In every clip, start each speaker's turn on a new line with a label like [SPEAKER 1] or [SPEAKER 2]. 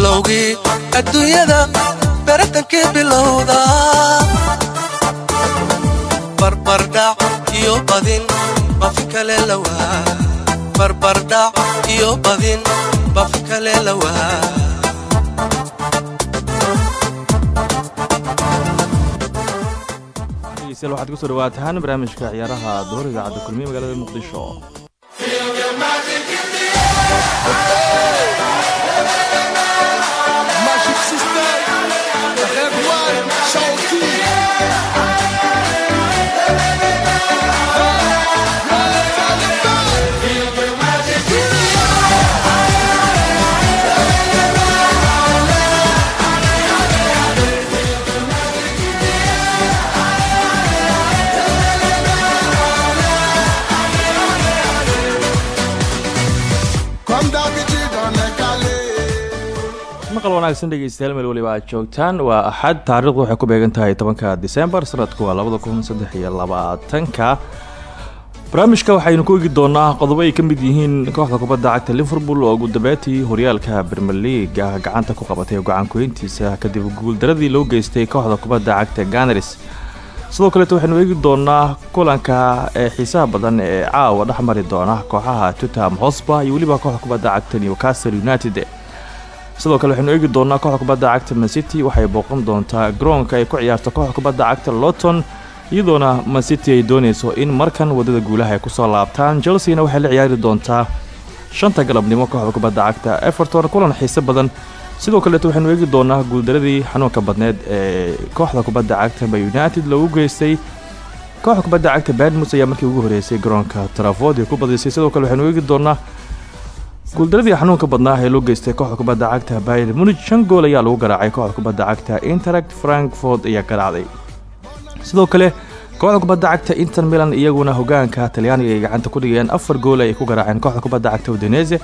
[SPEAKER 1] bilowgii adduunyada baratankii bilowda barbardhac iyo badin bafi kale lawaa barbardhac iyo badin bafi kale lawaa
[SPEAKER 2] waxaad ku soo dhawaataan barnaamijka ciyaaraha duhur idaacadda magaalada muqdisho
[SPEAKER 3] One,
[SPEAKER 2] maqal wanaagsan dhegeystayaal meel weliba aad joogtaan. Waa axad taariikhdu waxay ku beegan tahay tobanka disembar sanadku waa labada kun barnaamijka waxaynu ku eegi doonaa qodobo ay ka mid yihiin kooxda kubadda cagta liverpool oo gudabeetii horyaalka premier leaga gacanta ku qabatay gacankueyntiisa kadib guuldaradii loo geystay kooxda kubadda cagta ganars sidoo kaleeto waxaynu eegi doonaa kulanka ee xiisaha badan ee caawa dhex mari doona kooxaha tottenham hosba iyo weliba kooxda kubadda cagta newcastle united sidoo kale waxaynu eegi doonaa kooxda kubadda cagta mancity waxay booqan doontaa garoonka ay ku ciyaarto kooxda kubadda cagta loton iyadoona mancity ay dooneyso in markan waddada guulaha ay ku soo laabtaan. Chelseana waxay la ciyaari doontaa shanta galabnimo kooxda kubadda cagta everton kulan xiise badan. Sidoo kaleeto waxaynu eegi doonaa guuldaradii xanuunka badneed ee kooxda kubadda cagta ma united lagu geystay. Kooxda kubadda cagta badmus ayaa markii ugu horeysay garoonka traford ay ku badisay sidoo kale waxaynu eegi doonaa guuldaradii xanuunka badnaa ee loo geystay kooxda kubadda cagta bayr munich shan gool ayaa lagu garaacay kooxda kubadda cagta interact frankfort ayaa garaacday sidoo kale kooxda kubadda cagta inter milan iyaguna hogaanka talyaaniga ay gacanta ku dhigayaan afar gool ay ku garaaceen kooxda kubadda cagta udinese.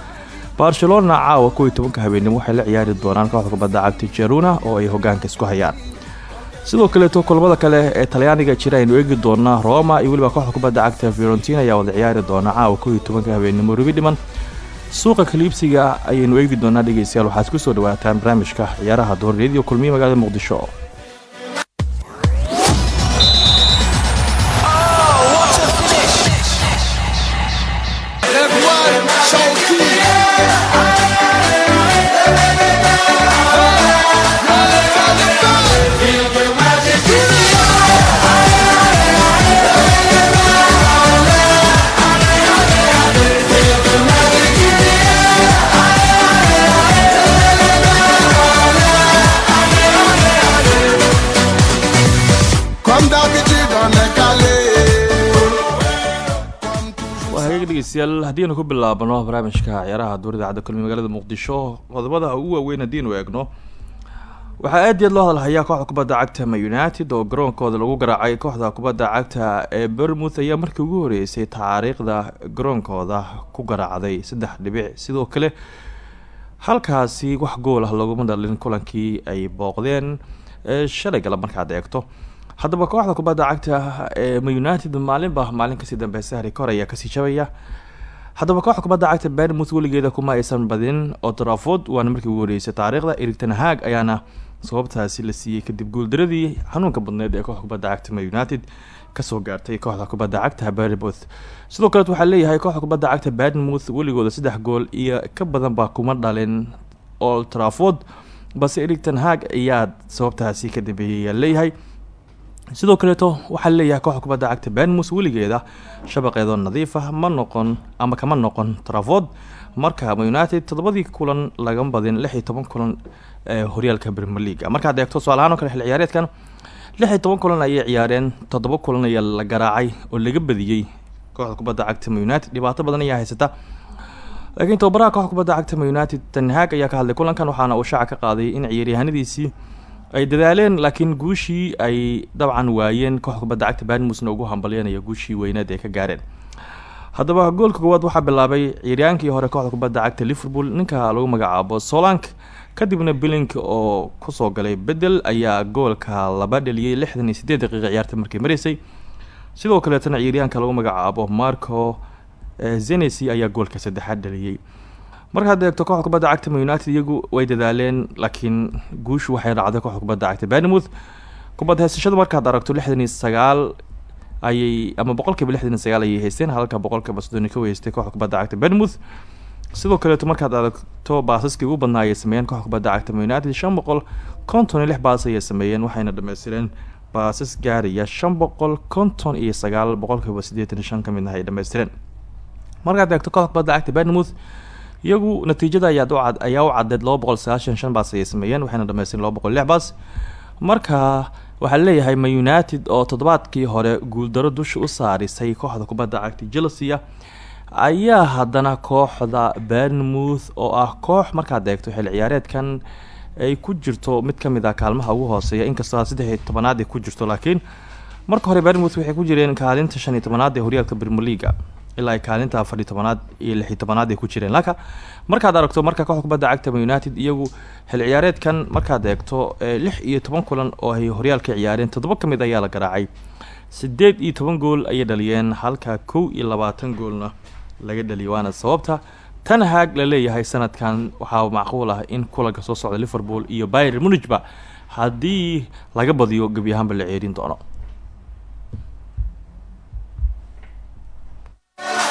[SPEAKER 2] Barcelona caawa kuwii tobanka habeenimo waxay la ciyaari doonaan kooxda kubadda cagta jeruna oo ay hogaanka isku hayaan. Sidoo kaleeto kulamada kale ee talyaaniga jira aynu eegi doonaa roma iyo weliba kooxda kubadda cagta fiorentina ayaa wada ciyaari doona caawa kuwii tobanka habeenimo rubi dhiman suuqa kaliibsiga ayaynu eegi doonaa dhegeystayaal. Waxaad ku soo dhawaataan barnaamijka ciyaaraha duhur radio kulmiye magaalada muqdisho dhegeystayaal haddiinu ku bilaabano barnaamijka ciyaaraha duur idaacadda kulmiye magaalada muqdisho qodobada ugu waaweyn haddiinu eegno waxaa aad iyo aad loo hadalhayaa kooxda kubadda cagta ma united oo garoonkooda lagu garaacay kooxda kubadda cagta ee bermouth ayaa markii ugu horeysay taariikhda garoonkooda ku garaacday saddex dhibic. Sidoo kale halkaasi wax gool ah laguma dhalin kulankii ay booqdeen ee shalay galab markaad eegto haddaba kooxda kubadda cagta ee united maalinba maalin ka sii dambeysa rikoor ayaa ka sii jabaya. Haddaba kooxda kubadda cagta bermouth weligeeda kuma aysan badin. Oo traford waana markii ugu horeysay taariikhda. Erigton haag ayaana sababtaasi la siiyey kadib guuldaradii xanuunka badneed ee kooxda kubadda cagta ma united ka soo gaartay kooxda kubadda cagta bermouth sidoo kaleet waxaa leeyahay kooxda kubadda cagta bermouth weligooda saddex gool iyo ka badanba kuma dhalin. Old traford balse erigton haag ayaa sababtaasi ka dambeeyay leeyahay sidoo kaleeto waxaa leeyahay kooxda kubadda cagta benmus weligeeda shabaqeedoo nadiif ah ma noqon ama kama noqon traford marka ma united toddobadii kulan laga badin lix iyo toban kulan ee horyaalka premier league. Markaad eegto tusaalahaan oo kale xil ciyaareedkan lix iyo toban kulan ayay ciyaareen toddoba kulan ayaa la garaacay oo laga badiyey kooxda kubadda cagta united. Dhibaato badan ayaa haysata. Laakiin tababaraha kooxda kubadda cagta united tanhaag ayaa ka hadlay kulankan waxaana uu shaaca ka qaaday in ciyaaryahanadiisii ay dadaaleen laakiin guushii ay dabcan waayeen kooxda kubadda cagta barnmusna ugu hambalyanaya guushii weyneed ay ka gaareen. Haddaba goolka koowaad waxaa bilaabay ciyaryaankii hore kooxda kubadda cagta liverpool ninka lagu magacaabo solank kadibna bilink oo ku soo galay bedel ayaa goolka laba dhaliyay lixdan iyo sideed daqiiqa ciyaarta markay maraysay sidoo kaleetana ciyaaryaanka lagu magacaabo marco zenesi ayaa goolka saddexaad dhaliyey markaad eegto kooxda kubadda cagta man united iyagu way dadaaleen laakiin guushu waxay dhacday kooxda kubadda cagta barnmouth kubad heysashada markaad aragto lixdan iyo sagaal ayay ama boqolkiiba lixdan iyo sagaal ayay haysteen halka boqolkiiba soddon iyo kow haystay kooxda kubadda cagta barnmouth sidoo kaleeto markaad aragto baasaskii ugu badnaa ayay sameeyeen kooxda kubadda cagta man united. Shan boqol konton lix baas ayay sameeyeen waxayna dhameystireen baasas gaaraya. Shan boqol konton iyo sagaal boqolkiiba siddeetan iyo shan ka midna ay dhameystireen markaad eegto kubadda cagta barnmouth iyagu natiijada ayaa u cad ayaa u caddeed laba boqol sagaashan shan baas ayay sameeyeen waxayna dhameystireen laba boqol baas. Marka waxaa leeyahay man united oo toddobaadkii hore guuldaro dusha u saarisay kooxda kubadda cagta chelsea ayaa haddana kooxda barnmouth oo ah koox markaad eegto xil ciyaareedkan ay ku jirto mid ka mid ah kaalmaha ugu hooseeya inkastoo saddex iyo tobanaad ay ku jirto laakiin marka hore barnmouth waxay ku jireen kaalinta shan iyo tobanaad ee horyaalka leaga ilaa kaalinta afar iyo tobanaad iyo lix iyo tobanaad ay ku jireen. Laka markaad aragto marka kooxda kubadda cagta united iyagu xil ciyaareedkan markaad eegto lix iyo toban kulan oo ay horyaalka ciyaareen toddoba ka mid ayaa la garaacay. Sideed iyo toban gool ayay dhaliyeen halka kow iyo labaatan goolna laga dhaliyo waana sababta tan haag la leeyahay sanadkan. Waxaa macquul ah in kulanka soo socda liverpool iyo byr munigba haddii laga badiyo gebi ahaanba la ceerin doono
[SPEAKER 3] Yeah.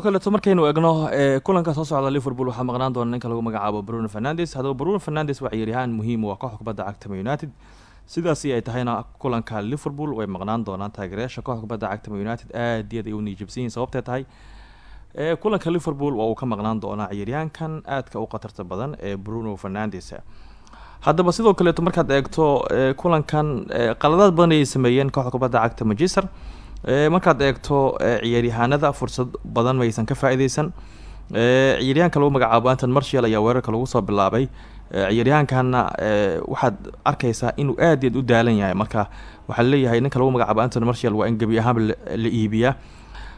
[SPEAKER 2] Sidoo kaleeto markaynu egno ee kulanka soo socda liverpool waxaa maqnaan doona ninka lagu magacaabo bruno fernandes. Haddaba bruno fernandes waa ciyaaryahaan muhiim u ah kooxda cagta united. Sidaasi ay tahayna kulanka liverpool way maqnaan doonaan taageerayaasha kooxda cagta united aad iyo aad u niijabsan yihiin sababtee tahay ee kulanka liverpool waa uu ka maqnaan doonaa ciyaaryahankan aadka u khatarta badan ee bruno fernandes. Haddaba sidoo kaleeto markaad eegto ee kulankan qaladaad badan ayay sameeyeen kooxda kubadda cagta manchester markaad eegto ee ciyaaryahaanada fursad badan maysan ka faa-ideysan ee ciyaaryahanka lagu magacaabo anton marshall ayaa weerarka lagu soo bilaabay. Ciyaaryahankana waxaad arkeysaa inuu aad iyaad u daalan yahay. Marka waxaa leeyahay ninka lagu magacaabo anton marshall waa in gebi ahaanba la iibiyaa.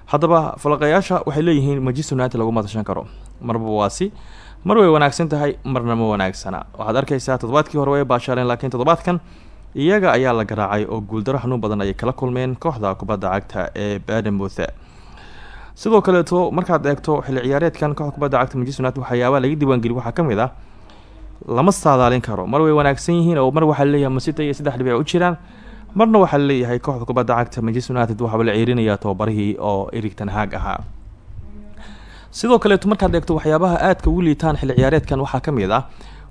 [SPEAKER 2] Haddaba falaqayaasha waxay leeyihiin manchester united lagu madashan karo. Marba waasi. Mar way wanaagsan tahay marna ma wanaagsana. Waxaad arkeysaa toddobaadkii hore way baashaaleen laakiin toddobaadkan iyaga ayaa la garaacay oo guuldaro xanuun badan ayay kala kulmeen kooxda kubadda cagta ee badamouth sidoo kaleeto markaad eegto xilli ciyaareedkan kooxda kubadda cagta manchester united waxyaabaha laga diiwaangeliy waxaa ka mid ah lama saadaalin karo. Mar way wanaagsan yihiin oo mar waxaa leeyahay masita iyo saddex dhibic u jiraan. Marna waxaa leeyahay kooxda kubadda cagta manchester united waxaaba la ceerinayaa tobabarihii oo erig ten haag ahaa. Sidoo kaleeto markaad eegto waxyaabaha aadka ugu liitaan xilli ciyaareedkan waxaa ka mid ah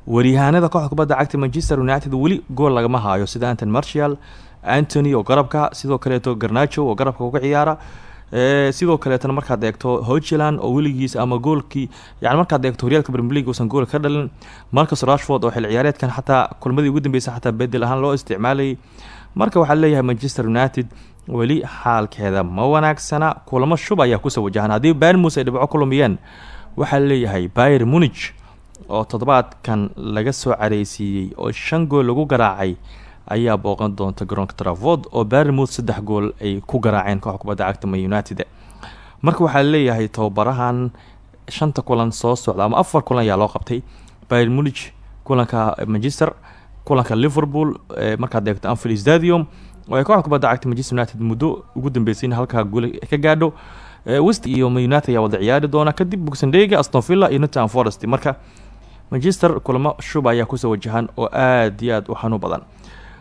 [SPEAKER 2] waryahaanada kooxda kubadda cagta manchester united weli gool lagama haayo. Sida anton marshall antony oo garabka sidoo kaleeto garnacho oo garabka uga ciyaara. Sidoo kaleetana markaad eegto hogeland oo weligiis ama goolkii yani markaad eegto horyaalka league uusan gool ka dhalin marcus rashford oo xil ciyaareedkan xataa kulmadii ugu dambeysay xataa bedel ahaan loo isticmaalayay marka waxaa leeyahay manchester united weli xaalkeeda ma wanaagsana kulamo shub ayaa ku soo wajahan. Haddii barmus ay dhibco ku lumiyeen waxaa leeyahay bayer munich oo toddobaadkan laga soo careysiiyey oo shan gool lagu garaacay ayaa booqan doonta garoonka traford oo barmouth saddex gool ay ku garaaceen kooxda kubadda cagta man united. Marka waxaa leeyahay tababarahan shanta kulan soo socda ama afar kulan ayaa loo qabtay. Bayern munich kulanka manchester kulanka liverpool markaad eegto anfield stadium oo ay kooxda kubadda cagta manchester united muddo ugu dambeysay in halkaa ka gaadho. West iyo Man united ayaa wada ciyaari doona kadib buxandega aston villa iyo nottingham forest. Marka manchester kulamo shub ayaa ku soo wajahan oo aad iyo aad u xanuun badan.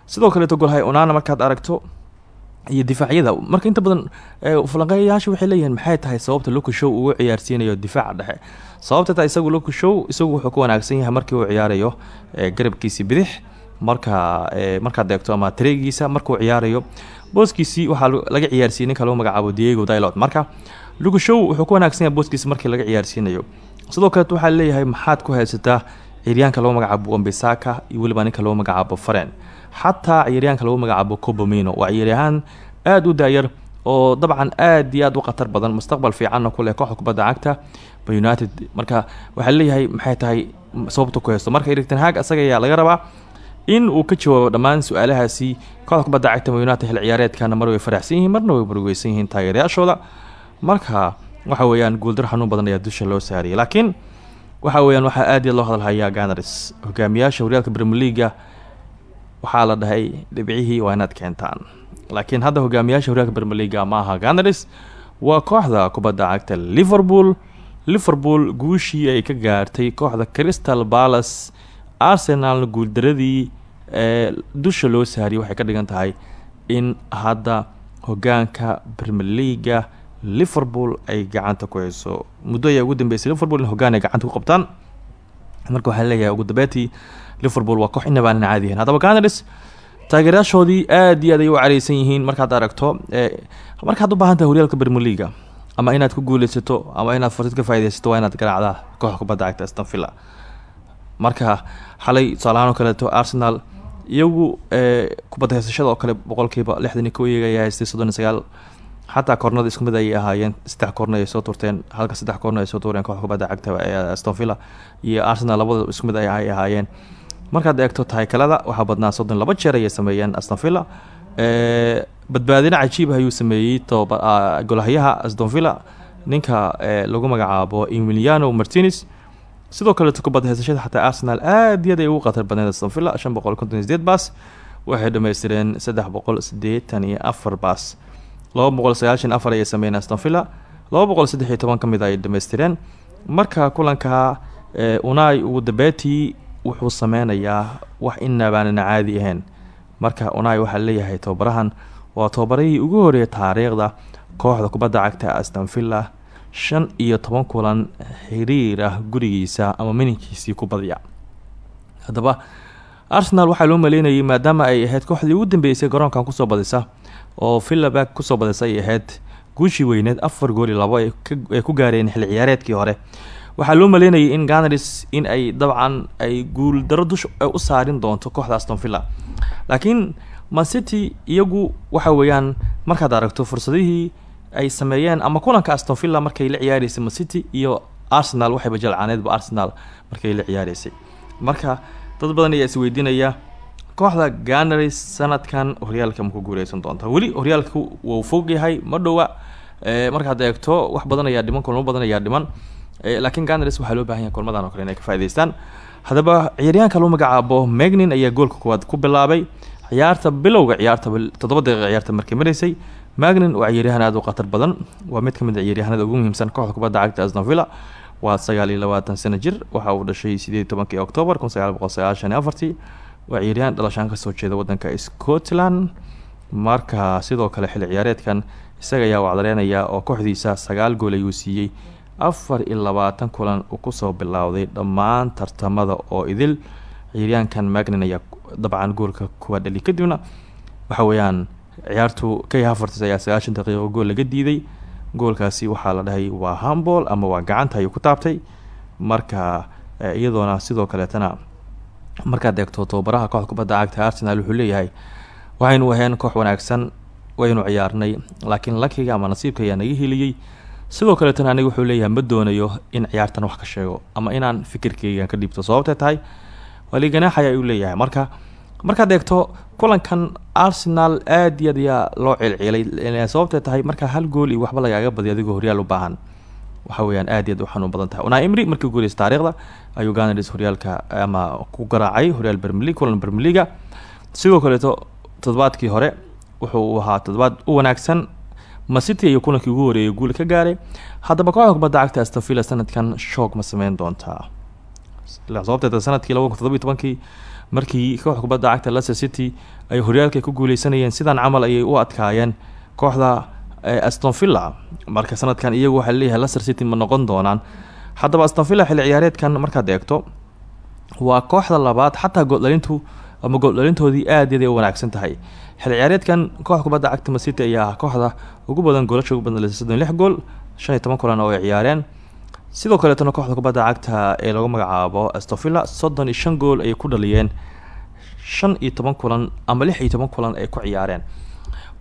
[SPEAKER 2] Sidoo kaleeto golhay onana markaad aragto iyo difaacyada marka inta badan ee, falanqeeyayaasha waxay leeyihiin maxay tahay sababta Luka Shaw uu u ciyaarsiinayo difaaca dhexe? Sababta taa isagu Luka Shaw isagu wuxuu ku wanaagsan yahay markii uu ciyaarayo ee, garabkiisii bidix marka markaad eegto ama tareegiisa markuu ciyaarayo booskiisii waxaa laga ciyaarsiiyey ninka magacaabo Diego Dalot marka Luka Shaw wuxuu ku wanaagsan yahay booskiisa markii laga ciyaarsiinayo sidoo kale waxaa leeyahay maxaad ku haysataa ciyaaryahanka lagu magacaabo Wan-Bissaka iyo weliba ninka lagu magacaabo Faren. Xataa ciyaaryahanka lagu magacaabo Cobomino waa ciyaaryahan aad u daayar oo dabcan aad iyo aad u khatar badan. Mustaqbal fiicanna ku leh kooxda kubadda cagta United. Marka waxaa leeyahay maxay tahay sababta ku haysto? Marka Hag asaga ayaa laga rabaa in uu ka jawaabo dhammaan su'aalahaasi. Kooxda kubadda cagta United xil ciyaareedkana mar way faraxsan yihiin marna way murugeysan yihiin taageerayaashooda. Marka waxa weeyaan guuldar xanuun badan ayaa dusha loo saariyay. Laakiin waxa weeyaan waxaa aad iyo aad loo hadalhayaa Gunners hogaamiyaasha horyaalka League waxaa la dhahay dhibcihii waa inaad keentaan. Laakiin hadda hogaamiyaasha horyaalka League ma aha. Gunners waa kooxda kubadda cagta Liverpool. Liverpool guushii ay ka gaartay kooxda Crystal Palace. Arsenal guuldaradii ee dusha loo saariyay waxay ka dhigan tahay in hadda hogaanka League Liverpool ay gacanta ku hayso. Muddo ayaa ugu dambeysay Liverpool in hogaan ay gacanta ku qabtaan. Marka waxaa ugu dambeetii Liverpool waa koox inaba aan caadi ahayn. Haddaba Gunners taageerayaashoodii aad iyo aad ay u careysan yihiin markaad aragto ee markaad u baahan tahay horyaalka League ama inaad ku guuleysato ama inaad fursad ka faa'iideysato waa inaad garaacdaa kooxda kubadda cagta Aston Villa. Marka xalay tusaalahaan oo kaleeto Arsenal iyagu ee kubadda haysashada oo kale boqolkiiba lixdan iyo kow iyaga ayaa haystay soddon iyo sagaal xataa koornada isku mid ayay ahaayeen saddex koorna ay soo turteen halka saddex koorna ay soo tuureen kooxda kubadda cagta ee Aston Villa iyo Arsenal labada isku mid ay ay ahaayeen. Markaad eegto taykalada waxaa badnaa soddon laba jeer ayay sameeyeen Aston Villa. Ee badbaadina cajiib ayuu sameeyey toba ah, golahayaha Aston Villa. Ninka lagu magacaabo Emiliano Martinez. Sidoo kale kubadda haysashada xataa Arsenal aad iyo aad ay ugu khatar badneed Aston Villa. Shan boqol konton waxay dhammaystireen saddex boqol siddeetan iyo afar baas laba boqol sagaashan afar ayay sameeyeen Aston Villa. Laba boqol saddex toban ka mid ay dhammaystireen. Marka kulanka Unai ugu dambeetii wuxuu sameynayaa wax inabaanan caadi ahayn. Marka Unai waxaa leeyahay tababarahan waa tababarihii ugu horeeyay taariikhda kooxda kubadda cagta Aston Villa. Shan iyo toban kulan xiriir ah gurigiisa ama mininkiisii ku haddaba Arsenal waxaa loo maleynayay maadaama ay ahayd kooxdii ugu dambeysay garoonkan ku soo badisa oo Villa ku soo badisa ay ahayd guushii weyneed afar gool iyo labo ay ku gaareen xilli ciyaareedkii hore. Waxaa loo maleynayay in Gunners in ay dabcan ay guul daro dush u saarin doonto kooxda Aston Villa. Laakiin Man City iyagu waxa weeyaan markaad aragto fursadihii ay sameeyeen ama kulanka Aston Villa markay la ciyaareysay Man City iyo Arsenal waxay bajalcaaneedba Arsenal markay la ciyaareysay marka dad badan ayaa isweydiinaya kooxda Gunners sanadkan horyaalka ma ku guuleysan doonta. Weli horyaalku wuu fog yahay ma dhowa ee markaad eegto wax badan ayaa dhiman kulmo badan ayaa dhiman. Ee laakiin Gunners waxaa loo baahan yahay kulmadan oo kale inay ka faa'iideystaan haddaba ciyaaryahanka lagu magacaabo Magnin ayaa goolka koowaad ku bilaabay. Ciyaarta bilowga ciyaarta toddoba daqiiqa ciyaarta markay maraysay. Magnin waa ciyaaryahan aad u khatar badan. Waa mid ka mid ah ciyaaryahanada ugu muhiimsan kooxda kubadda cagta Aston Villa. Waa sagaal iyo labaatan sano jir. Waxa uu dhashay sideed tobankii Oktoobar kun waa ciyaaryahan dhalashaan ka soo jeeda wadanka Scotland. Marka sidoo kale xilli ciyaareedkan isaga ayaa wacdareynaya oo kooxdiisa sagaal gool ayuu siiyey. Afar iyo labaatan kulan uu ku soo bilowday dhammaan tartamada oo idil. Ciyaaryahankan Magnin ayaa dabcan goolka kuwa dhali kadibna waxa weeyaan ciyaartu Kai Havertz ayaa sagaashan daqiiqo gool laga diiday. Goolkaasi waxaa la dhahay waa handball ama waa gacanta? ayuu ku taabtay. Marka eh, iyadoona sidoo kaleetana markaad eegto tababaraha kooxda kubadda cagta Arsenal wuxuu leeyahay waxaynu ahayn koox wanaagsan waynu ciyaarnay laakiin lakiga ama nasiibka ayaa naga heliyey. Sidoo kaleetana aniga wuxuu leeyahay ma doonayo in ciyaartan wax ka sheego ama inaan fikirkeyga ka dhiibto sababtay tahay wali ganaax ayaa uu leeyahay. Marka markaad eegto kulankan Arsenal aad iyo aad loo cilcilay sababtay tahay marka hal gool iyo waxba lagaaga badiyo adigoo horyaal u baahan waxa weeyaan aad iyo aad u xanuun badan tahay. Unai imri markii guuleystay taariikhda ayuu ganadis horyaalka ama ku garaacay horyaal bermelig kulan bermeliga sidoo kaleeto toddobaadkii hore wuxuu ahaa toddobaad u wanaagsan. Macity ayuu kulankii ugu horeeyay guul ka gaaray. Haddaba kooxda kubadda cagta astafila sanadkan shoog ma sameyn doontaa. Sababteeda sannadkii laba kun todoba iyo markii kooxda kubadda cagta leicester city ay horyaalka ku guuleysanayeen sidan camal ayay u adkaayeen kooxda aston villa. Marka sanadkan iyagu waxaa leeyahay leicester city ma noqon doonaan. Haddaba aston villa xilli ciyaareedkan markaad eegto waa kooxda labaad xataa gooldhalintu ama gooldhalintoodii aad yaday u wanaagsan tahay. Xilli ciyaareedkan kooxda kubadda cagta macity ayaa ah kooxda ugu badan goolasha ugu badan soddon lix gool shan iyo toban kulan oo ay ciyaareen. Sidoo kaleetana kooxda kubadda cagta ee lagu magacaabo astofilla soddon iyo shan gool ayay ku dhaliyeen. Shan iyo toban kulan ama lix iyo toban kulan ay ku ciyaareen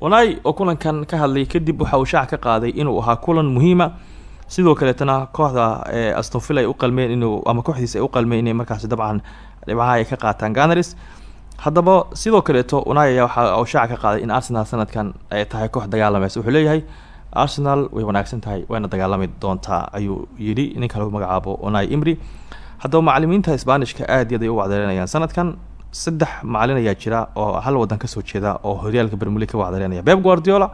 [SPEAKER 2] onai oo kulankan ka hadlay kadib waxa uu shaaca ka qaaday inuu ahaa kulan muhiima. Sidoo kaleetana kooxda astonvilla ay u qalmeen inuu ama kooxdiisa ay u qalmeen inay markaasi dabcan dhibcaha ay ka qaataan ganaris haddaba sidoo kaleeto unai waxa uu shaaca ka qaaday in arsenal sanadkan ay tahay koox dagaalamaysa wuxuu leeyahay arsenal way wanaagsan tahay wayna dagaalami doontaa ayuu yidhi. Ninka lagu magacaabo onai imri haddaba macalimiinta sbaanishka aad yaad ay u wacdareynayaan sanadkan saddex macalin ayaa jira oo hal wadan ka soo jeeda oo horyaalka bermuli ka wacdareynaya beb guardiola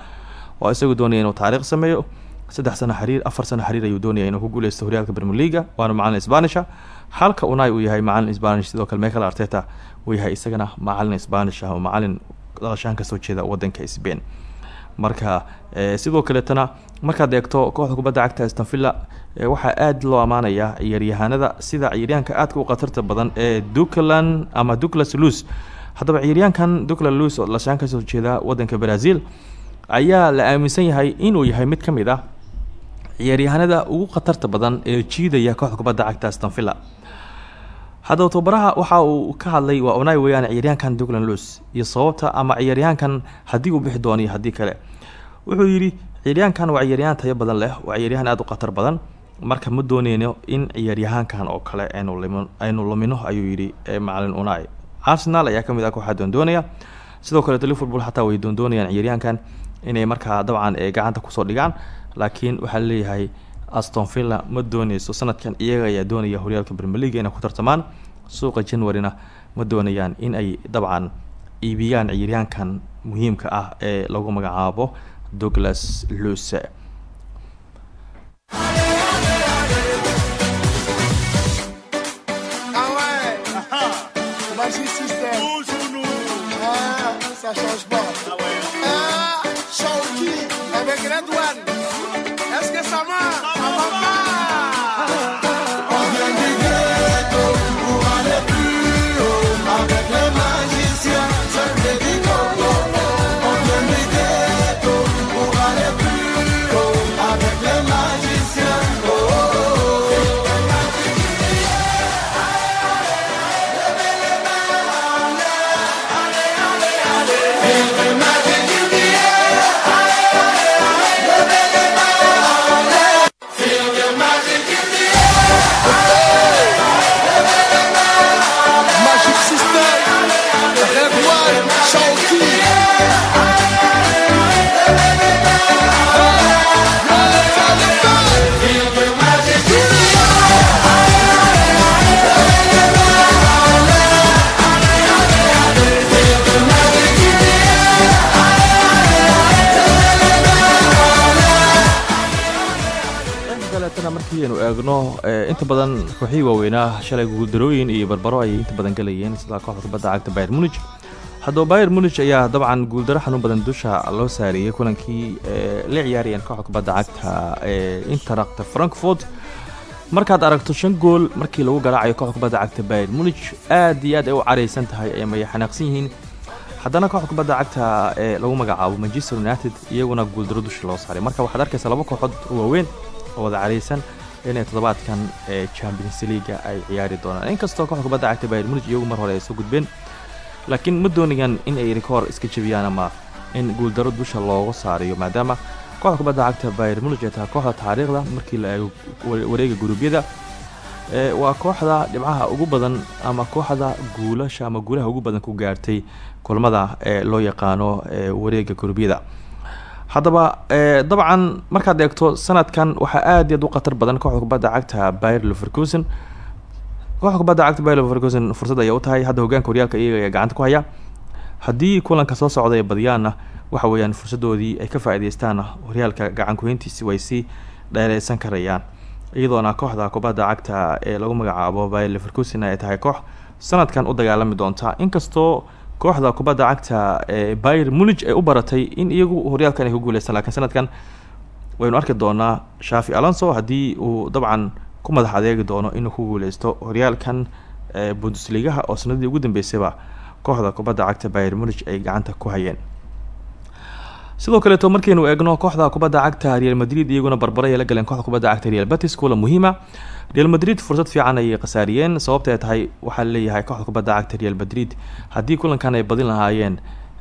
[SPEAKER 2] oo isagu doonaya inuu taariikh sameeyo. Saddex sano xiriir afar sano xiriir ayuu doonaya inuu ku guuleysto horyaalka bermuliga waana macalin sbanisha halka unai uu yahay macalin spanish sidoo kale michael arteta uu yahay isagana macalin spanish ah oo macalin dhalashaan ka soo jeeda wadanka spain. Marka sidoo kaleetana markaad eegto kooxda kubadda cagta stanvilla waxaa aada loo ammaanayaa ciyaaryahaanada sida ciyaaryahanka aadka u khatarta badan ee duclan ama duclas lus haddaba ciyaaryahankan duclan lus oo lashaan ka soo jeeda wadanka brazil ayaa la aaminsan yahay inuu yahay mid ka mid ah ciyaaryahanada ugu khatarta badan ee jiidaya kooxda kubadda cagta stanvilla haddaba tobabaraha waxa uu ka hadlay waa onai weeyaan ciyaaryahankan duclan lus iyo sababta ama ciyaaryahankan haddii uu bixi doono iyo kale wuxuu yidhi ciyaaryahankan waa ciyaaryahan tayo badan leh waa ciyaaryahan aada u khatar badan. Marka ma dooneyno in ciyaaryahankan oo kale aynu lim aynu lumino ayuu yidhi macalin unai. Arsenal ayaa ka mid ah kooxaa doondoonaya. Sidoo kaleeto liverpool xataa way doondoonayaan ciyaaryahankan inay markaa dabcan gacanta ku soo dhigaan. Laakiin waxaa leeyahay aston villa ma dooneyso sanadkan iyaga ayaa doonaya horyaalka bermeliga inay ku tartamaan. Suuqa januaryna ma doonayaan in ay dabcan iibiyaan ciyaaryahankan muhiimka ah ee lagu magacaabo douglas luse
[SPEAKER 3] Ah ouais
[SPEAKER 2] aynu eegno inta badan kooxihii waaweynaa shalay guuldarooyin iyo barbaro ayay inta badan galayeen sida kooxda kubadda cagta bayer munich. Haddaba bayer munich ayaa dabcan guuldaro xanuun badan dusha loo saariyey kulankii la ciyaarayeen kooxda kubadda cagta ee interact frankfort markaad aragto shan gool markii lagu garaacayo kooxda kubadda cagta bayer munich aad iyo aad ay u caraysan tahay ama ay xanaaqsan yihiin. Haddana kooxda kubadda cagta ee lagu magacaabo manchester united iyaguna guuldaro dusha loo saaray. Marka waxaad arkaysaa laba kooxood oo waaweyn oo wada caraysan inay toddobaadkan ee champions leaga ay ciyaari doonaan. Inkastoo kooxda kubadda cagta bayer munich iyagu mar hore ay soo gudbeen laakiin ma doonayaan in ay rikoor iska jebiyaan ama in guuldaro dusha looga saarayo maadaama kooxda kubadda cagta bayer munich ay tahay kooxda taariikhda markii la eego wareega guruubyada waa kooxda dhibcaha ugu badan ama kooxda guulasha ama guulaha ugu badan ku gaartay kulmada ee loo yaqaano ee wareega guruubyada haddaba eh, dabcan markaad eegto sanadkan waxaa aad iyaad u khatar badan kooxda kubadda cagta bayer leverkusen. Kooxda kubadda cagta bayer leverkusen fursad ayay u tahay hadda hogaanka horyaalka iyaga gacanta ku haya. Haddii kulanka soo socda ee badiyaana waxa weeyaan fursadoodii ay ka faa-iideystaan horyaalka gacan kuheyntiisi way sii dheereysan karayaan. Iyadoona kooxda kubadda cagta ee lagu magacaabo bayer leverkusen ay tahay koox sanadkan u dagaalami doonta. Inkastoo kooxda kubadda cagta ee bayer munig ay u baratay in iyagu horyaalkan ay ku guuleystaan lakiin sanadkan waynu arki doonaa shafi alonso haddii uu dabcan ku madax adeegi doono inuu ku guuleysto horyaalkan ee bundesligaha oo sanadii ugu dambeysayba kooxda kubadda cagta bayer munig ay gacanta ku hayeen sidoo kaleeto markaynu eegno kooxda kubadda cagta real madrid iyaguna barbaray la galeen kooxda kubadda cagta real batis kulan muhiima. Real madrid fursad fiican ayay khasaariyeen sababta ay tahay waxaa leeyahay kooxda kubadda cagta real madrid. Haddii kulankan ay badin lahaayeen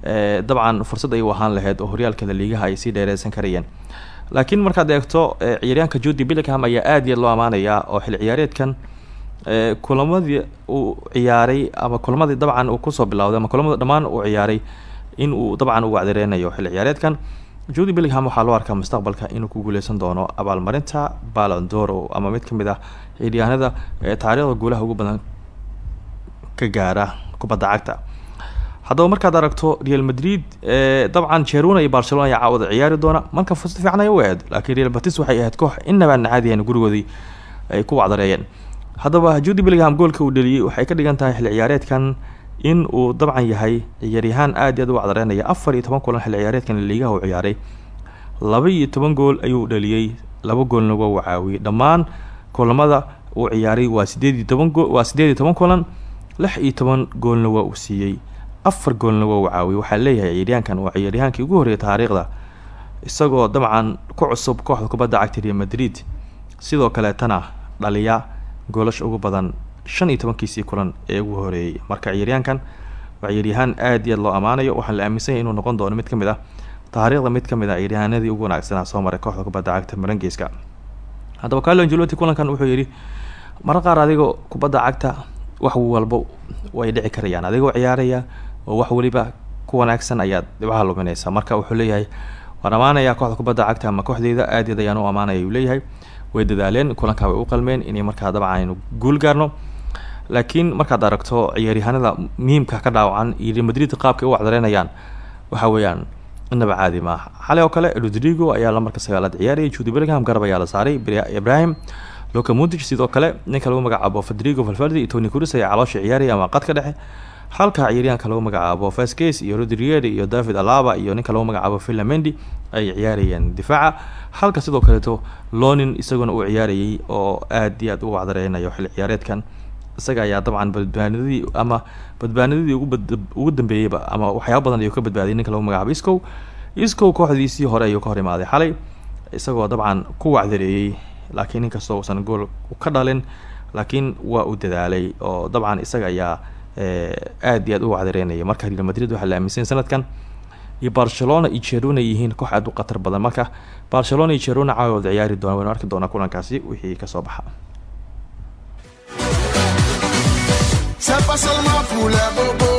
[SPEAKER 2] ee dabcan fursad ay u laheyd oo horyaalkada liigaha ay sii dheereysan karayeen. Laakiin markaad eegto ee ciyaaryahanka judi billingham ayaa aad iyo loo amaanayaa oo xil ciyaareedkan ee kulamadii uu ciyaaray ama kulamadii dabcan uu ku soo bilowday ama kulamada dhammaan uu ciyaaray in uu dabcan u wacdireynayo xilli ciyaareedkan. Judi billingham waxaa loo arkaa mustaqbalka inuu ku guuleysan doono abaalmarinta ballon d'or ama mid ka mid ah ciyaaryahanada ee taariikhda guulaha ugu badan ka gaara kubadda cagta. Haddaba markaad aragto real madrid dabcan jeruna iyo barcelona ayaa caawada ciyaari doona. Marka fursad fiican ay u ahayd laakiin real batis waxay ahayd koox inaba nacaadiyan gurigoodii ay ku wacdareeyeen haddaba judi billingham goolka uu dheliyey waxay ka dhigan tahay ciyaareedkan in uu dabcan yahay ciyaaryahaan aad iyo aad u wacdareynaya afar iyo toban kulan xilli ciyaareedkan liigaha uu ciyaaray. Laba iyo toban gool ayuu dhaliyey laba goolna waa uu caawiyey dhammaan kulamada uu ciyaaray waa sideed iyo waa sideed iyo toban kulan lix iyo toban goolna waa uu siiyey afar goolna waa uu caawiyey waxaa leeyahay ciyaaryahankan waa ciyaaryahaankii ugu horreeyay taariikhda isagoo dabcan ku cusub kooxda kubadda cagta madrid. Sidoo kaleetana dhaliya goolasha ugu badan shan iyo tobankiisii kulan ee ugu horeeyey marka ciyaaryahankan waa ciyaaryahaan aad iyo aad loo ammaanayo waxaan la aaminsan yahay inuu noqon doono mid ka mid ah taariikhda mid ka mid ah ciyaaryahanadii ugu wanaagsanaa soo maray kooxda kubadda cagta marangeyska haddaba carlo angelotti kulankan wuxuu yidhi mara qaar adigoo kubadda cagta wax walba way dhici karayaan. Adigoo ciyaaraya oo wax weliba ku wanaagsan ayaad dhibaha luminaysa marka wuxuu leeyahay waan ammaanayaa kooxda kubadda cagta ama kooxdeyda aad iyaad ayaan u ammaanaya ayuu leeyahay way dadaaleen kulankaa way u qalmeen. Inay markaa dabcan aynu guul gaarno laakiin markaad aragto ciyaaryahanada muhiimka ka dhaawacan iyo madrid qaabkay u wacdareynayaan waxa weeyaan inaba caadi maaha. Xalay oo kale rodrigo ayaa lamarka sagaalaad ciyaarayay judi bellingham garab ayaa la saaray ibrahim loka mudig sidoo kale ninka lagu magacaabo federigo valverde iyo tony cruz ayaa caloosha ciyaaraya ama qadka dhexe. Halka ciyaaryahanka lagu magacaabo vasquez iyo rodriger iyo david alaba iyo ninka lagu magacaabo villamendi ay ciyaarayeen difaaca. Halka sidoo kaleeto lonin isaguna uu ciyaarayay oo aad iyo aad u wacdareynayo xilli ciyaareedkan isaga ayaa dabcan badbaanadadii ama badbaanadadii ugu dambeeyeyba ama waxyaaba badan ayuu ka badbaadiyay ninka lagu magacaabo iscow iscow kooxdiisii hore ayuu ka hor imaaday xalay isagoo dabcan ku wacdareeyey laakiin inkastoo uusan gool ka dhalin laakiin waa uu dadaalay oo dabcan isaga ayaa aad iyo aad u wacdareynaya marka real madrid waxaa la aaminsan sanadkan iyo barcelona iyo jeruna yihiin koox aad u badan. Marka barcelona iyo jeruna caawooda ciyaari doona waynu arki doonaa kulankaasi wixii ka soo baxa
[SPEAKER 3] C'est pas seulement pour les bobos.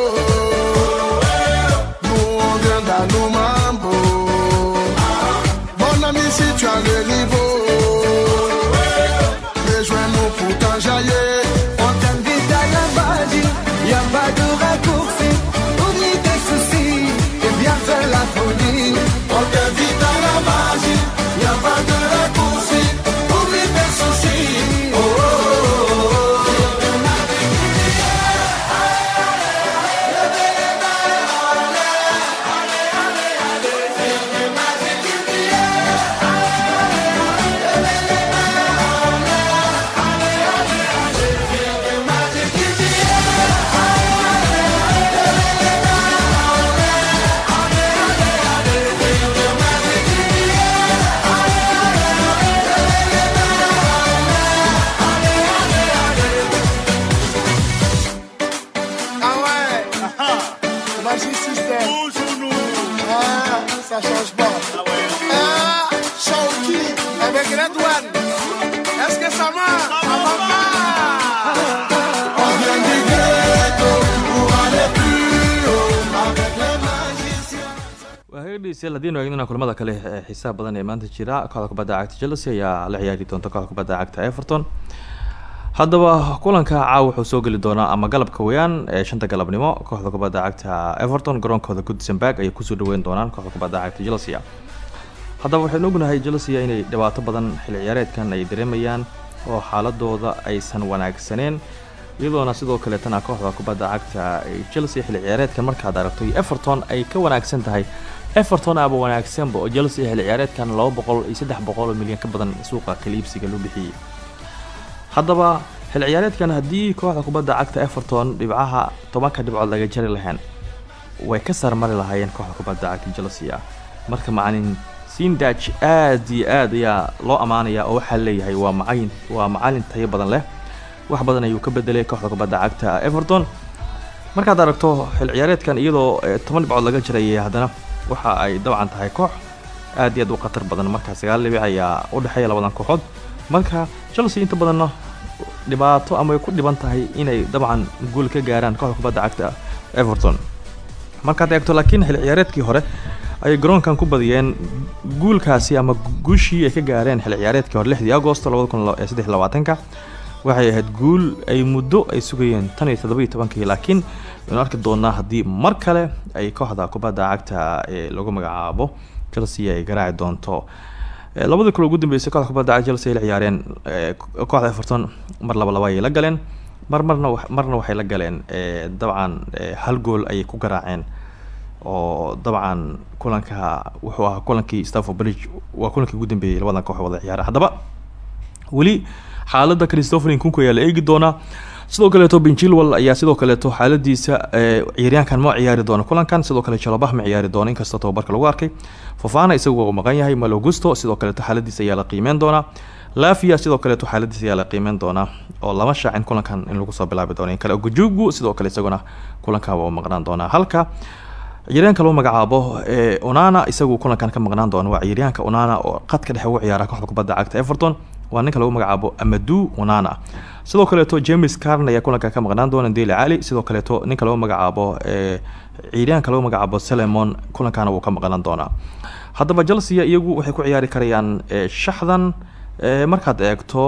[SPEAKER 3] Magiciens
[SPEAKER 2] dhegeystayaal haddiinu eegnana kulamada kale ee xiisaha badan ee maanta jira. Kooxda kubadda cagta chelsea ayaa la ciyaari doonta kooxda kubadda cagta everton. Haddaba kulanka caaw wuxuu soo geli doonaa ama galabka weyaan ee shanta galabnimo. Kooxda kubadda cagta everton garoonkooda goodsenburg ayay ku soo dhaweyn doonaan kooxda kubadda cagta chelsea. Haddaba waxaynu ognahay chelsea inay dhibaato badan xilli ciyaareedkan ay dareemayaan oo xaaladooda aysan wanaagsaneen iyadoona sidoo kaleetana kooxda kubadda cagta chelsea xilli ciyaareedkan markaad aragto everton ay ka wanaagsan tahay everton aba wanaagsanba oo chelsea xilli ciyaareedkan laba boqol iyo saddex boqol oo milyan ka badan suuqa kaliibsiga loo bixiyey haddaba xilli ciyaareedkan haddii kooxda kubadda cagta everton dhibcaha tobanka dhibcood laga jari lahayn way ka sarmari lahaayeen kooxda kubadda cagta chelsea marka macalin sindaj aad iyo aad ayaa loo ammaanaya oo waxaa leeyahay waa macalin waa macalin tayo badan leh. Wax badan ayuu ka bedelay kooxda kubadda cagta everton. Markaad aragto xil ciyaareedkan iyadoo toban dhibcood laga jirayay haddana waxa ay dabcan tahay koox aad iyo aad u khatar badan. Marka sagaal dhibic ayaa u dhexeeya labadan kooxood. Marka chelsea inta badanna dhibaato ama ay ku dhiban tahay inay dabcan guul ka gaaraan kooxda kubadda cagta everton. Markaad eegto laakiin xil ciyaareedkii hore ayay garoonkan ku badiyeen guulkaasi ama guushii ay ka gaareen xil ciyaareedkii hore lixdii agosto labada kun waxay ahayd guul ay muddo ay sugayeen tan iyo toddoba iyo laakiin waynu arki doonaa haddii mar kale ay kooxda kubadda cagta lagu magacaabo chelsea ay garaaci doonto. Labadii kale ugu dambeysay kooxda kubadda cagta chelsea ay ciyaareen kooxda everton mar laba laba ayay la galeen mar marna marna waxay la galeen dabcan hal gool ayay ku garaaceen. Oo dabcan kulanka wuxuu ahaa kulankii stafford bridge waa kulankii ugu dambeeyey labadan koox wada ciyaara. Haddaba weli xaaladda christopher kunku ayaa la eegi doonaa sidoo kaleeto benjilwal ayaa sidoo kaleeto xaaladiisa ciyaaryaankan ma ciyaari doona kulankan sidoo kale jalobah ma ciyaari doona inkastoo tababarka lagu arkay fofana isagu waa maqan yahay. Mal augusto sidoo kaleeto xaaladiisa ayaa la qiimeyn doonaa. Lafia sidoo kaleeto xaaladiisa ayaa la qiimeyn doonaa. Oo lama shaacin kulankan in lagu soo bilaabi doono. In kale ogujugu sidoo kale isaguna kulankaaba u maqnaan doonaa. Halka ciyaaryaanka lagu magacaabo onana isagu kulankan ka maqnaan doona. Waa ciyaaryaanka onana oo qadka dhexe ugu ciyaara kooxda kubadda cagta everton waa ninka lagu magacaabo amadu onana. Sidoo kaleeto james carn ayaa kulanka ka maqnaan doona deli cali sidoo kaleeto ninka lagu magacaabo ciyaaryaanka lagu magacaabo selemon kulankana wuu ka maqnaan doonaa. Haddaba chelsea iyagu waxay ku ciyaari karayaan shaxdan markaad eegto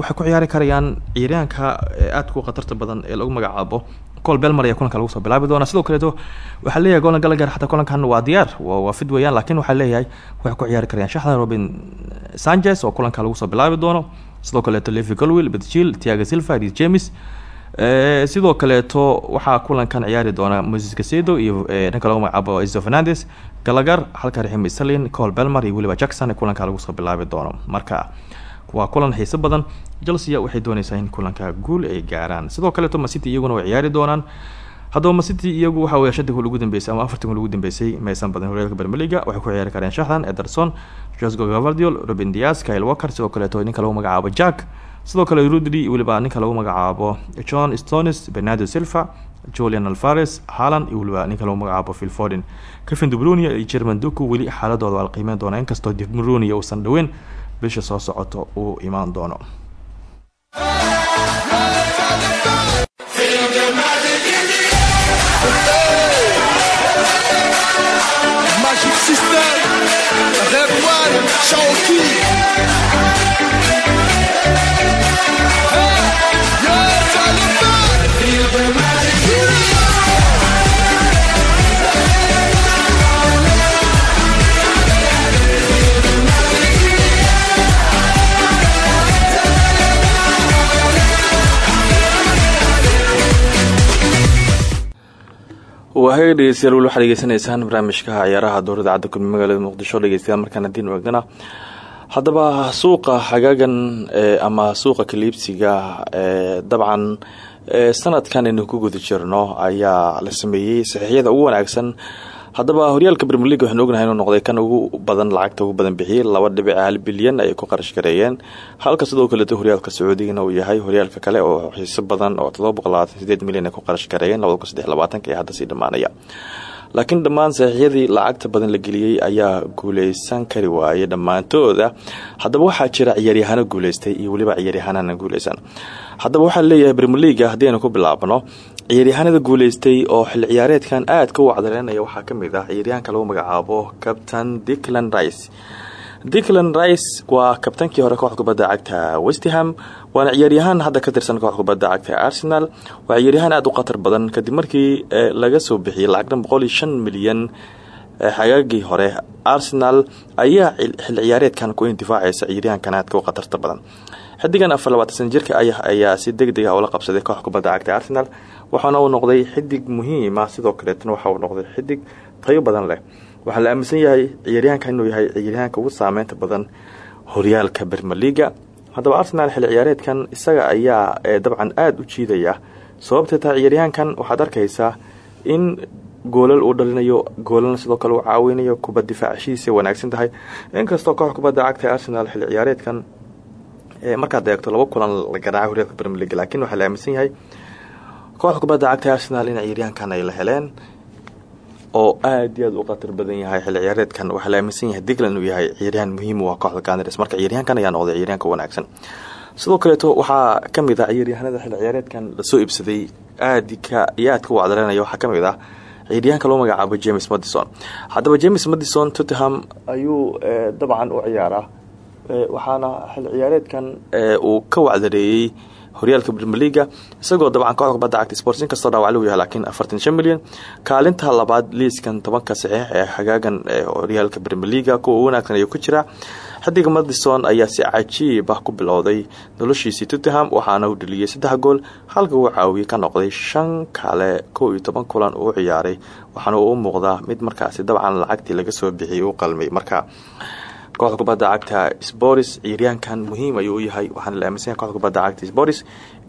[SPEAKER 2] waxay ku ciyaari karayaan ciyaaryaanka aadka u khatarta badan ee lagu magacaabo col belmar ayaa kulanka lagu soo bilaabi doona sidoo kaleeto waxaa leeyahay golan galagar xataa kulankan waa diyaar waa fid weeyaan laakiin waxaa leeyahay waxay ku ciyaari karayaan shaxdan robin sanchez oo kulanka lagu soo bilaabi doono. Sidoo kaleeto levi colwill betjil tiaga silva ris james. Sidoo kaleeto waxaa kulankan ciyaari doona moses casedo iyo ninka lagu magacaabo iso fernandes. Galagar halka raxim salin col belmar iyo weliba jackson kulanka lagu soo bilaabi doono. Marka waa kulan xiiso badan. Chelsea waxay dooneysaa in kulanka guul ay gaaraan. Sidoo kaleeto macity iyaguna way ciyaari doonaan. Haddaba macity iyagu waxa wey shanta gool ugu dambeysay ama gool ugu dambeysay maysan badan horyaalka bermeliga waxay ku ciyaari kareen shaxdan ederson josgo gavardiol robin dias kyle walker sidoo kaleeto ninka lagu magacaabo jack sidoo kale rudri weliba ninka lagu magacaabo john stones bernardo silva julian alvares haaland iyo weliba ninka lagu magacaabo phil forden kevin dubrunia iyo german duku weli xaaladooda waa qiimeyn doonaa. Inkastoo dubrunia uusan dhaweyn bisha soo socoto uu imaan doono wahay dhegeystayaal weli waxaad degeysanaysaan barnaamijka ciyaaraha dowladda cadda kulmi magaalada muqdisho dhegeystayaal markaan haddiin eegdana haddaba suuqa xagaagan ama suuqa kaliibsiga dabcan sanadkan aynu ku guda jirno ayaa la sameeyey saxiixyada ugu wanaagsan haddaba horyaalka brmer league waxaanu ognahay inuu noqday kan ugu badan lacagta ugu badan bixiyey laba dhibic hal bilyan ayay ku qarash gareeyeen. Halka sidoo kaleeto horyaalka sacuudigana uu yahay horyaalka kale oo xiiso badan oo milyan ay ku qarash gareeyeen ee hadda sii dhammaanaya. Laakiin dhammaan saxiixyadii lacagta badan la geliyey ayaa guuleysan kari waayay dhammaantooda haddaba waxaa jira ciyaaryahano guuleystay iyo weliba ciyaaryahanana guuleysan haddaba waxaa leeyahay brmer leaga haddii aynu ku bilaabno ciyaaryahanada guuleystay oo xil ciyaareedkan aadka u wacdareynaya waxaa ka mid ah ciyaaryahanka lagu magacaabo captain dicklan rice. Dicklan rice waa kabtankii hore kooxda kubadda cagta westham waana ciyaaryahaan hadda ka tirsan kooxda kubadda cagta arsenal. Waa ciyaaryahaan aada u khatar badan kadib markii laga soo bixiyey lacagdan boqol iyo milyan xagaagii hore. Arsenal ayaa xil ciyaareedkan ku indifaacaysa ciyaaryahankan aadka u khatarta badan. Xidigan afar jirka ayaa si deg deg ah ula qabsaday kooxda kubadda cagta arsenal waxaana uu noqday xidig muhiima sidoo kaleetna waxa uu noqday xidig tayo badan leh. Waxaa la aaminsan yahay ciyaaryahanka inuu yahay ciyaaryahanka ugu saameynta badan horyaalka bermeliga haddaba arsenal xil ciyaareedkan isaga ayaa dabcan aada u jiidaya. Sababtay tahay ciyaaryahankan waxaad arkaysaa in goolal uu dhalinayo goolalna sidoo kale uu caawinayo kuba difaacashihiisa wanaagsan tahay. Inkastoo koox kubadda cagta arsenal xil ciyaareedkan markaad eegto laba kulan la garaacay horyaalka bermelig laakiin waxaa la aaminsan yahay kooxda kubadda cagta arsenal in ciyaaryahankan ay la heleen oo aada iyo aad u khatar badan yahay xilli ciyaareedkan. Waxaa la aaminsan yahay diglan uu yahay ciyaaryahan muhiim ah kooxda ganars marka ciyaaryahankan ayaa noqday ciyaaryahanka wanaagsan. Sidoo kaleeto waxaa ka mid ah ciyaaryahanada xilli ciyaareedkan la soo iibsaday aadka iyo aadka u mid ah ciyaaryahanka loo magacaabo james madison haddaba james madison tottenham ayuu dabcan u ciyaaraa waxaana xilli ciyaareedkan uu ka wacdareeyey horyaalka brmeliga isagoo dabcan kooxda kubadda cagta sports inkastoo dhaawac lagu yahay laakiin afartan shan milyan. Kaalinta labaad liiskan tobanka saxiix ee hagaagan horyaalka brmeliga kuwa u wanaagsan ayuu ku jiraa xidiga madison ayaa si cajiib ah ku bilowday noloshiisii tottenham waxaana uu dheliyey saddex gool halka uu caawiyey ka noqday shan kale kow iyo toban kulan uu ciyaaray waxaana uu u muuqdaa mid markaasi dabcan lacagtii laga soo bixiyay u qalmay marka kooxda kubadda cagta sporis ciyaaryahankan muhiim ayuu u yahay. Waxaana la aaminsan yahay koxda kubadda cagta sporis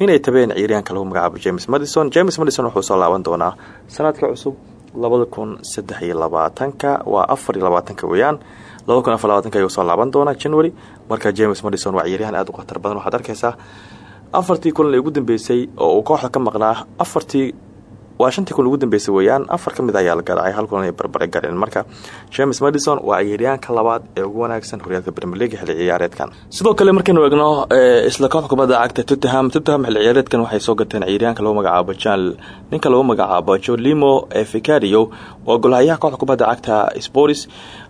[SPEAKER 2] inay tabeen ciyaaryahanka lagu magacaabo james madison. James madison wuxuu soo laaban doonaa sanadka cusub labada kun saddex iyo labaatanka. Waa afar iyo weeyaan. Labada kun ayuu soo laaban doonaa january. Marka james madison waa ciyaaryahan aada u khatar badan waxaad arkaysaa afartii kulan ee ugu dambeysay oo uu kooxda ka maqnaa afartii waa shantii kun ugu dambeysay weeyaan afar ka mid ayaa la garaacay hal kulan ay barbare gareen marka james madison waa ciyaaryahanka labaad ee ugu wanaagsan horyaalka brmelig xilli ciyaareedkan. Sidoo kale markaynu eegno isla kooxda kubadda cagta tottenham tottenham xilli ciyaareedkan waxay soo gateen ciyaaryahanka lagu magacaabo jan ninka lagu magacaabo jolimo ficario waa golhayaha kooxda kubadda cagta sporis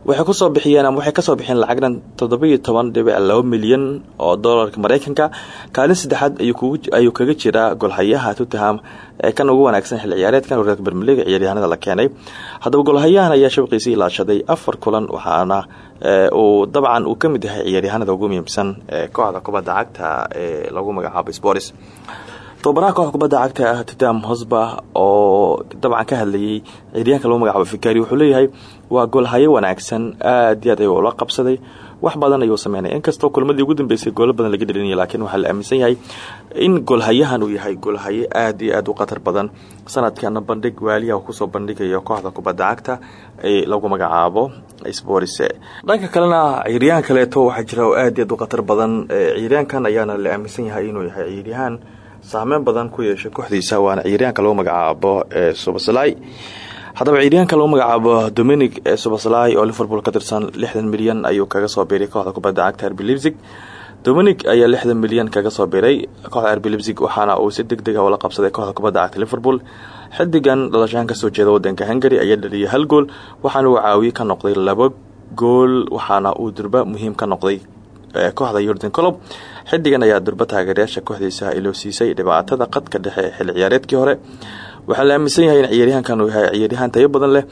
[SPEAKER 2] waxay ku soo bixiyeen ama waxay ka soo bixiyeen lacagdan toddobiiyo toban milyan oo dolarka mareykanka kaalin saddexaad ayuu kaga jiraa golhayaha tottenham ee kan ugu wanaagsan xilli ciyaareedkan horyaalka bermeliga ciyaaryahanada la keenay. Haddaba golhayahan ayaa shabqiisii ilaashaday afar kulan waxaana uu dabcan uu ka mid yahay ciyaaryahanada ugu muhiimsan ee kooxda kubadda cagta ee lagu magacaabo sporis tobabaraha kooxda kubadda cagta tottenham hosba oo dabcan ka hadlayay ciyaaryahanka lagu magacaabo fikari wuxuu leeyahay waa golhayo wanaagsan aad iyo aad ayuu ula qabsaday. Wax badan ayuu sameynaya inkastoo kulmadii ugu dambeysay goolo badan laga dhelinaya laakiin waxaa la aaminsan yahay in golhayahan uu yahay golhaye aad iyo aad u khatar badan. Sanadkana bandhig waaliya ku soo bandhigayo kooxda kubadda cagta ee lagu magacaabo sporis dhanka kalena ciyaaryahan kaleeto waxaa jira oo aad iyo aad u khatar badan. Ciyaaryahankan ayaana la aaminsan yahay inuu yahay ciyaaryahan saameyn badan ku yeeshay kooxdiisa waana ciyaaryahanka lagu magacaabo subaslai haddaba ciyaaryahanka lagu magacaabo dominic subaslai oo liverpool ka tirsan lixdan milyan ayuu kaga soo biiray kooxda kubadda cagta arbi libsig dominic ayaa lixdan milyan kaga soo biiray kooxda arbi libsig waxaana uu si deg deg a ula qabsaday kooxda kubadda cagta liverpool. Xidigan dhalashahan ka soo jeeda wadanka hungary ayaa dhaliyay hal gool waxaana uu caawiye ka noqday laba gool waxaana uu durba muhiim ka noqday kooxda yordan colob xidigan ayaa durba taageerayaasha kooxdiisa iloo siisay dhibaatada qadka dhexe ee xilli ciyaareedkii hore waxaa la aaminsan yahay in ciyaaryahankan uu yahay ciyaaryahan tayo badan leh.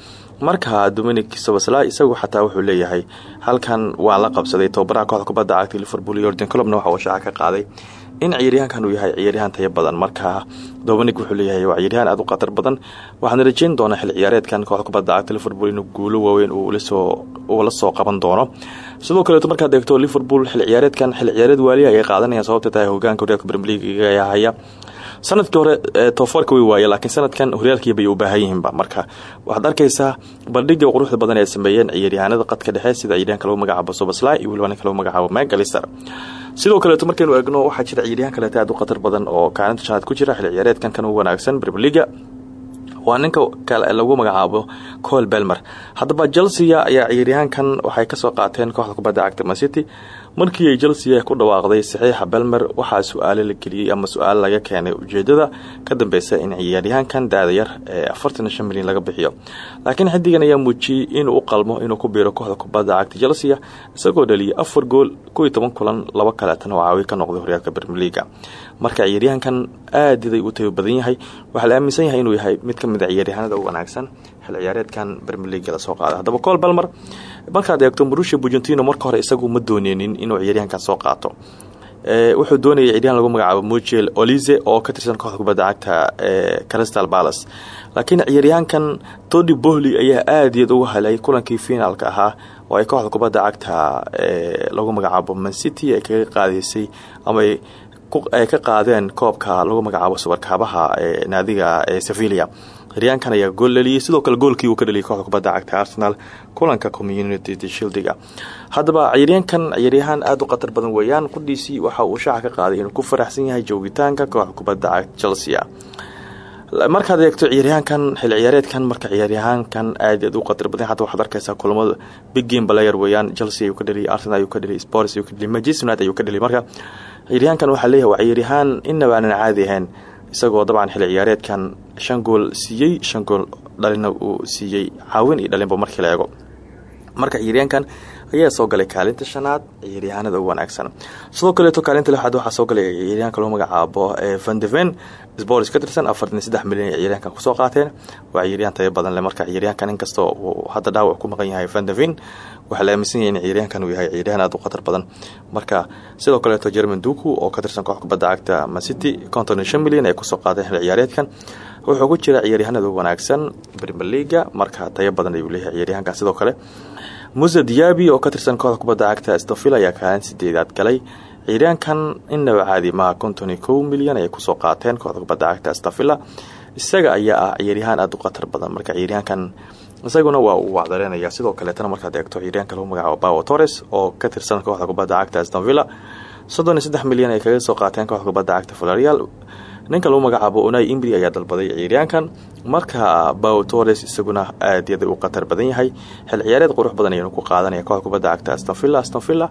[SPEAKER 2] Marka dominic sabasla isagu xataa wuxuu leeyahay halkan waa la qabsaday tababaraha kooxda kubadda cagta liverpool yordan colobna waxa uu shaaca qaaday. In ciyaaryahankan uu yahay ciyaaryahan tayo badan. Marka dominic wuxuu leeyahay waa ciyaaryahan aada u khatar badan. Waxaana rajeyn doonaa xilli ciyaareedkan kooxda kubadda cagta liverpool inuu guulo waaweyn uu la soo qaban doono. Sidoo kaleeto markaad eegto liverpool xilli ciyaareedkan xilli ciyaareed waaliya ayay qaadanayaan sababta tahay hogaanka horyaalka brmeliga ayaa haya sannadkii hore tofarka way waaye laakiin sanadkan horyaalkiibay u baahan yihiinba marka waxaad arkaysaa bandhiga quruxda badan ay sameeyeen ciyaaryahanada qadka dhexe sida ciyaaryahanka lagu magacaabo sobasly iyo weliba ninka lagu magacaabo megalister sidoo kaleeto markaynu eegno waxaa jira ciyaaryahan kaleeto aad u badan oo kaalinta shanaad ku jira xilli ciyaareedkan kan ugu wanaagsan brmeliga waa ninka lagu magacaabo col belmer. Haddaba chelsea ayaa ciyaaryahankan waxay ka soo qaateen kooxda kubadda cagta mancity markii ay chelsea ku dhawaaqday saxiixa belmer waxaa su'aale la geliyey ama su'aal laga keenay ujeedada ka dambeysa in ciyaaryahaankan da-da yar ee afartan shan milyan laga bixiyo. Laakiin xidigan ayaa muujiyey inuu u qalmo inuu ku biiro kooxda kubadda cagta chelsea isagoo dhaliyay afar gool kow iyo toban kulan laba kaleetana oo caawi ka noqday horyaalka bermeliga marka ciyaaryahankan aadiday u tayo badan yahay waxaa la aaminsan yahay inuu yahay mid ka mid a ciyaaryahanada u wanaagsan xil ciyaareedkan bermeliga la soo qaaday haddaba col balmer markaad eegto marusha bujentino marka hore isagu ma dooneynin inuu ciyaaryahankan soo qaato. Wuxuu doonayay ciyaaryahan lagu magacaabo mojel olize oo ka tirsan kooxda kubadda cagta ee crystal palace. Laakiin ciyaaryahankan tony bohly ayaa aada iyad uga helay kulankii finaalka ahaa oo ay kooxda kubadda cagta ee lagu magacaabo mancity ay kaga qaadaysay ama ay ka qaadeen koobka lagu magacaabo subarkaabaha ee naadiga ee sevilia xiryaankan ayaa gool dhaliyay sidoo kale goolkii uu ka dhaliyay kooxda kubadda cagta arsenal kulanka community shieldiga. Haddaba ciyaaryaankan ciyaaryahaan aada u khatar badan weeyaan. Qudhiisii waxa uu shaaca ka qaaday inuu ku faraxsan yahay joogitaanka kooxda kubadda cagta chelsea. Markaad eegto ciyaaryahaankan xil ciyaareedkan marka ciyaaryahaankan aad u khatar badan hadda waxaad arkaysaa kulamada big game player weeyaan. Chelsea ayuu ka dhaliyay arsenal ayuu ka dhaliyay sports ayuu ka dhaliyay manchester united ayuu ka dhaliyay. Marka ciyaaryahankan waxaa leeyahay waa ciyaaryahaan inaba aanan caadi ahayn isagoo dabcan xil ciyaareedkan shan gool siiyey shan gool dhalina uu siiyey caawin iyo dhalinba markii la eego marka ciyaaryahankan ayaa soo galay kaalinta shanaad ciyaaryahanada ugu wanaagsan. Sidoo kaleeto kaalinta lixaad waxaa soo galay ciyaaryahanka loo magacaabo vandeven sports ka tirsan afartan saddex milyan ciyaaryahankan ku soo qaateen. Waa ciyaaryahan tayo badan leh. Marka ciyaaryahankan inkastoo uu hadda dhaawac ku maqan yahay vandeven waxaa la aaminsan yahay in ciyaaryahankan uu yahay ciyaaryahan aada u khatar badan. Marka sidoo kaleeto german duku oo ka tirsan koox kubadda cagta mancity konton shan milyan ay ku soo qaadeen xil ciyaareedkan. Wuxuu ku jira ciyaaryahanada wanaagsan premier leaga marka tayo badan ayuu leeyahay ciyaaryahankan sidoo kale musa diabi oo ka tirsan kooxda kubadda cagta stofil ayaa kaalin sideedaad galay. Ciyaaryahankan innaba caadi maha konton iyo kow milyan ayay ku soo qaateen kooxda kubadda cagta stafila isaga ayaa ah ciyaaryahaan aada u khatar badan. Marka ciyaaryahankan isaguna waa uu wacdareynaya sidoo kaleetana markaad eegto ciyaaryahanka lagu magacaabo bawo torres oo ka tirsan kooxda kubadda cagta stonvilla soddon iyo saddex milyan ay kaga soo qaateen kooxda kubadda cagta valerial ninka lagu magacaabo unai imbri ayaa dalbaday ciyaaryahankan marka bawo torres isaguna aad yada uu khatar badan yahay. Xil ciyaareed qurux badan ayanu ku qaadanaya kooxda kubadda cagta stonvilla stonvilla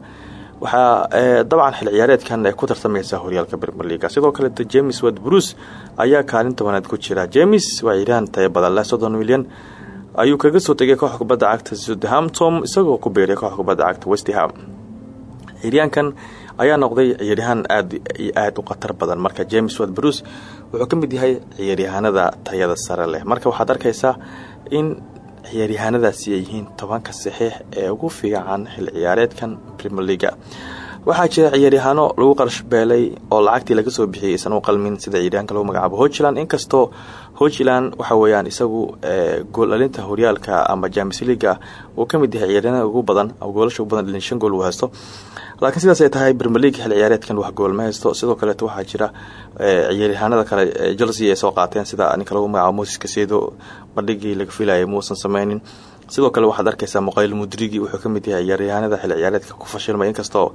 [SPEAKER 2] waxaa dabcan xil ciyaareedkan ku tartamaysa horyaalka premier leaga sidoo kaleeto james wad bruce ayaa kaalin tobanaad ku jira. James waa ciyaaryahan tayo badan leh soddon milyan. Ayuu kaga soo tegay kooxda kubadda cagta southampton isagoo ku beeray kooxda kubadda cagta westham ciyaaryahankan ayaa noqday ciyaaryahaan aad iyo aada u khatar badan. Marka james wad bruce wuxuu ka mid yahay ciyaaryahanada tayada sare leh. Marka waxaad arkaysaa in ciyaaryahanadaasi ay yihiin tobanka saxiix ee ugu fiican xil ciyaareedkan premier leaga waxaa jira ciyaaryahaano lagu qarash beelay oo lacagtii laga soo bixiyay isan u qalmin sida ciyaaryahanka lagu magacaabo hochland. Inkastoo hochland waxa weeyaan isagu gool dhalinta horyaalka ama james leaga uu ka mid yahay ciyaaryahanada ugu badan goolasha ugu badan dhalin shan gool uu haysto laakiin sidaas ay tahay league xil ciyaareedkan wax gool ma haysto. Sidoo kaleeto waxaa jira ciyaaryahaanada kale chelsea ay soo qaateen sida ninka lagu magacaabo moses kasedo bandhigii laga filayay muusan sameynin sidoo kale waxaad arkaysaa muqayl mudrigi wuxuu ka mid yahay ciyaaryahanada xil ciyaareedka ku fashilmay inkastoo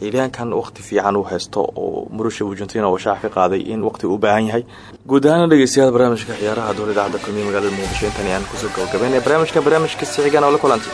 [SPEAKER 2] ciyaaryahankan waqti fiican uu haysto oo murusha argentina shaac ka qaaday in waqti u baahan yahay. Guud ahaana barnaamijka ciyaaraha dowla idaacadda muqdisho intan ayaan ku soo gabagabeynaya barnaamijka barnaamijka sicigan oo la kulantay